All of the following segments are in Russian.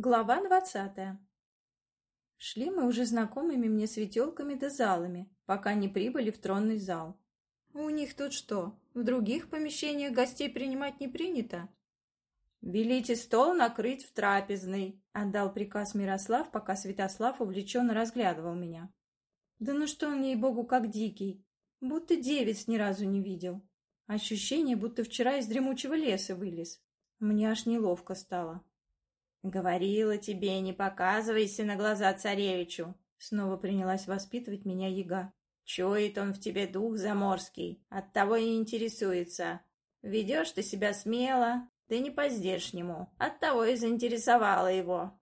Глава двадцатая. Шли мы уже знакомыми мне светелками да залами, пока не прибыли в тронный зал. У них тут что, в других помещениях гостей принимать не принято? «Велите стол накрыть в трапезной», — отдал приказ Мирослав, пока Святослав увлеченно разглядывал меня. «Да ну что он, ей-богу, как дикий, будто девиц ни разу не видел. Ощущение, будто вчера из дремучего леса вылез. Мне аж неловко стало». «Говорила тебе, не показывайся на глаза царевичу!» Снова принялась воспитывать меня яга. «Чует он в тебе дух заморский, оттого и интересуется. Ведешь ты себя смело, да не по-здешнему, оттого и заинтересовала его».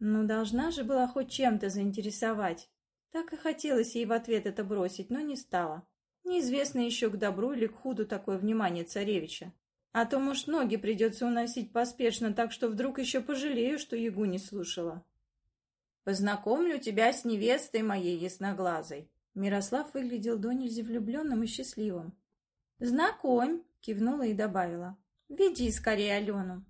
Ну, должна же была хоть чем-то заинтересовать. Так и хотелось ей в ответ это бросить, но не стала. Неизвестно еще к добру или к худу такое внимание царевича. А то, может, ноги придется уносить поспешно, так что вдруг еще пожалею, что Ягу не слушала. Познакомлю тебя с невестой моей ясноглазой. Мирослав выглядел до нельзя влюбленным и счастливым. «Знакомь!» — кивнула и добавила. «Веди скорее Алену!»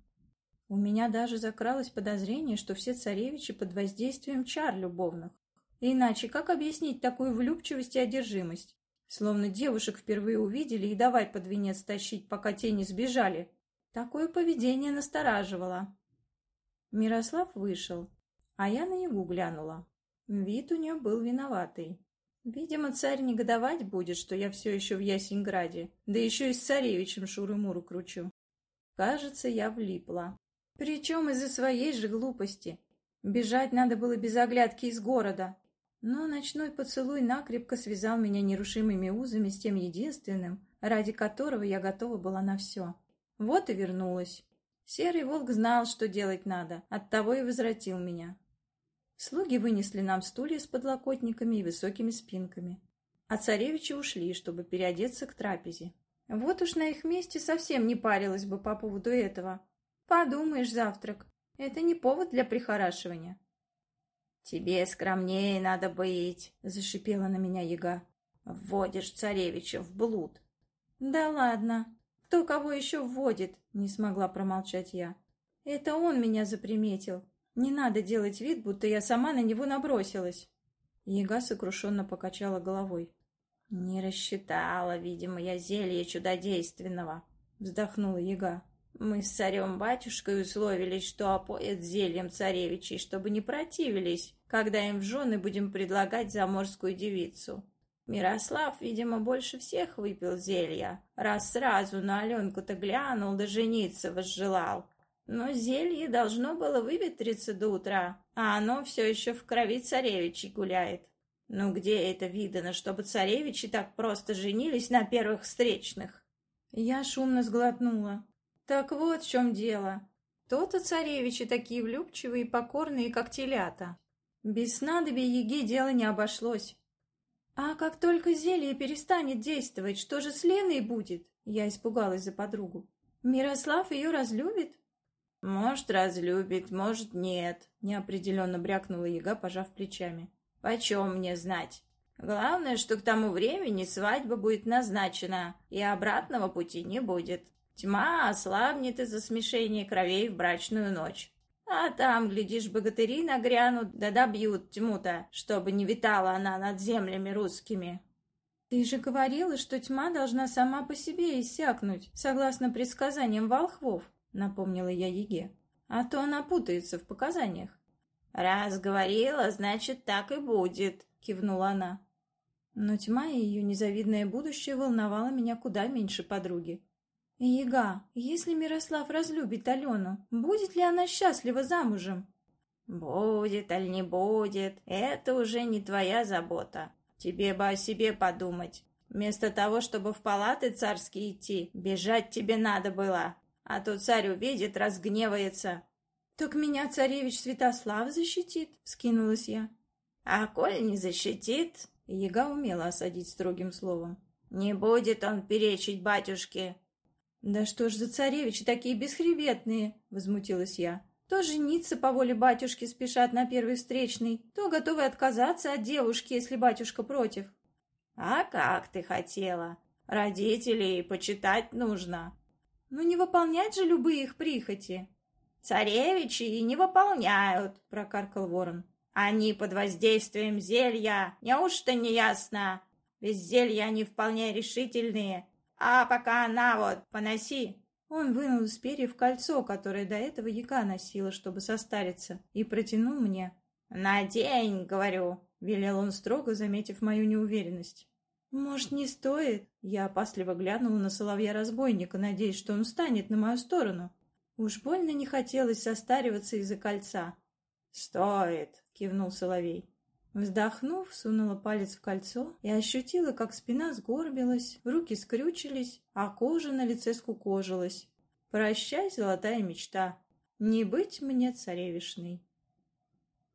У меня даже закралось подозрение, что все царевичи под воздействием чар любовных. Иначе как объяснить такую влюбчивость и одержимость? Словно девушек впервые увидели и давай под венец тащить, пока те не сбежали. Такое поведение настораживало. Мирослав вышел, а я на Ягу глянула. Вид у нее был виноватый. Видимо, царь негодовать будет, что я все еще в Ясеньграде, да еще и с царевичем Шуры-Муру кручу. Кажется, я влипла. Причем из-за своей же глупости. Бежать надо было без оглядки из города, но ночной поцелуй накрепко связал меня нерушимыми узами с тем единственным, ради которого я готова была на все. Вот и вернулась. Серый волк знал, что делать надо, оттого и возвратил меня. Слуги вынесли нам стулья с подлокотниками и высокими спинками. А царевичи ушли, чтобы переодеться к трапезе. Вот уж на их месте совсем не парилась бы по поводу этого. Подумаешь, завтрак. Это не повод для прихорашивания. «Тебе скромнее надо быть», — зашипела на меня яга. «Вводишь царевича в блуд». «Да ладно. Кто кого еще вводит?» — не смогла промолчать я. «Это он меня заприметил. Не надо делать вид, будто я сама на него набросилась». Яга сокрушенно покачала головой. «Не рассчитала, видимо, я зелье чудодейственного», — вздохнула яга. Мы с царем-батюшкой условились, что опоят зельем царевичей, чтобы не противились, когда им в жены будем предлагать заморскую девицу. Мирослав, видимо, больше всех выпил зелья, раз сразу на Аленку-то глянул да жениться возжелал. Но зелье должно было выветриться до утра, а оно все еще в крови царевичей гуляет. Ну где это видано, чтобы царевичи так просто женились на первых встречных? Я шумно сглотнула. Так вот в чем дело. То-то царевичи такие влюбчивые и покорные, как телята. Без снадобья еги дело не обошлось. А как только зелье перестанет действовать, что же с Леной будет? Я испугалась за подругу. Мирослав ее разлюбит? Может, разлюбит, может, нет, неопределенно брякнула яга, пожав плечами. Почем мне знать? Главное, что к тому времени свадьба будет назначена, и обратного пути не будет. Тьма ослабнет из-за смешения кровей в брачную ночь. А там, глядишь, богатыри нагрянут, да добьют тьму-то, чтобы не витала она над землями русскими. Ты же говорила, что тьма должна сама по себе иссякнуть, согласно предсказаниям волхвов, напомнила я Еге. А то она путается в показаниях. Раз говорила, значит, так и будет, кивнула она. Но тьма и ее незавидное будущее волновало меня куда меньше подруги. «Яга, если Мирослав разлюбит Алену, будет ли она счастлива замужем?» «Будет, аль не будет, это уже не твоя забота. Тебе бы о себе подумать. Вместо того, чтобы в палаты царские идти, бежать тебе надо было. А то царь увидит, разгневается». «Так меня царевич Святослав защитит?» — скинулась я. «А коль не защитит...» — Яга умела осадить строгим словом. «Не будет он перечить батюшке. «Да что ж за царевичи такие бесхребетные!» — возмутилась я. «То жениться по воле батюшки спешат на первый встречный, то готовы отказаться от девушки, если батюшка против». «А как ты хотела? Родителей почитать нужно». «Ну не выполнять же любые их прихоти». «Царевичи и не выполняют», — прокаркал ворон. «Они под воздействием зелья. Неужто не ясно? Без зелья они вполне решительные. А пока она вот, поноси». Он вынул из перьев кольцо, которое до этого яга носила, чтобы состариться, и протянул мне. «Надень, — говорю», — велел он строго, заметив мою неуверенность. «Может, не стоит?» Я опасливо глянула на соловья-разбойника, надеясь, что он станет на мою сторону. Уж больно не хотелось состариваться из-за кольца. «Стоит!» — кивнул Соловей. Вздохнув, сунула палец в кольцо и ощутила, как спина сгорбилась, руки скрючились, а кожа на лице скукожилась. Прощай, золотая мечта, не быть мне царевишной.